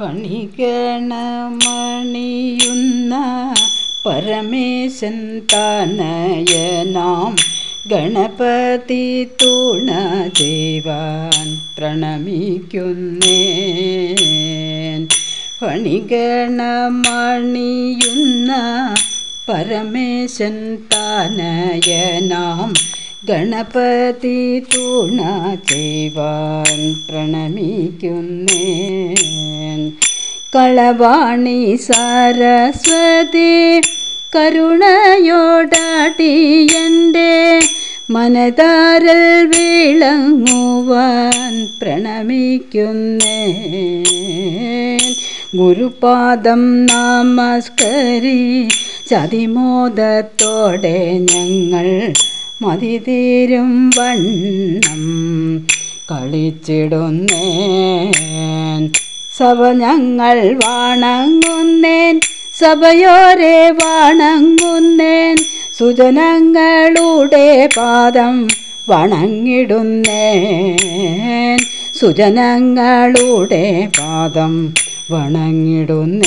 പണികണമണിയുന്ന പരമേശൻ താനയനാം ഗണപതി തുണ ദേവാൻ പ്രണമിക്കുന്നേൻ. പണികണമണിയുന്ന പരമേശൻ താനയനാം ഗണപതി തുണ ദേവാൻ പ്രണമിക്കുന്നേൻ. കളവാണി സരസ്വതി കരുണയോടാടി എന്റെ മനതാരൽ വിളങ്ങുവാൻ പ്രണമിക്കുന്നേ ഗുരുപാദം നമസ്കരി ചതിമോദത്തോടെ ഞങ്ങൾ മതിതീരും വണ്ണം കളിച്ചിടുന്നേൻ. സഭ ഞങ്ങൾ വാണങ്ങുന്നേൻ സഭയോരെ വണങ്ങുന്നേൻ സുജനങ്ങളുടെ പാദം വണങ്ങിടുന്നേൻ സുജനങ്ങളുടെ പാദം വണങ്ങിടുന്നേൻ.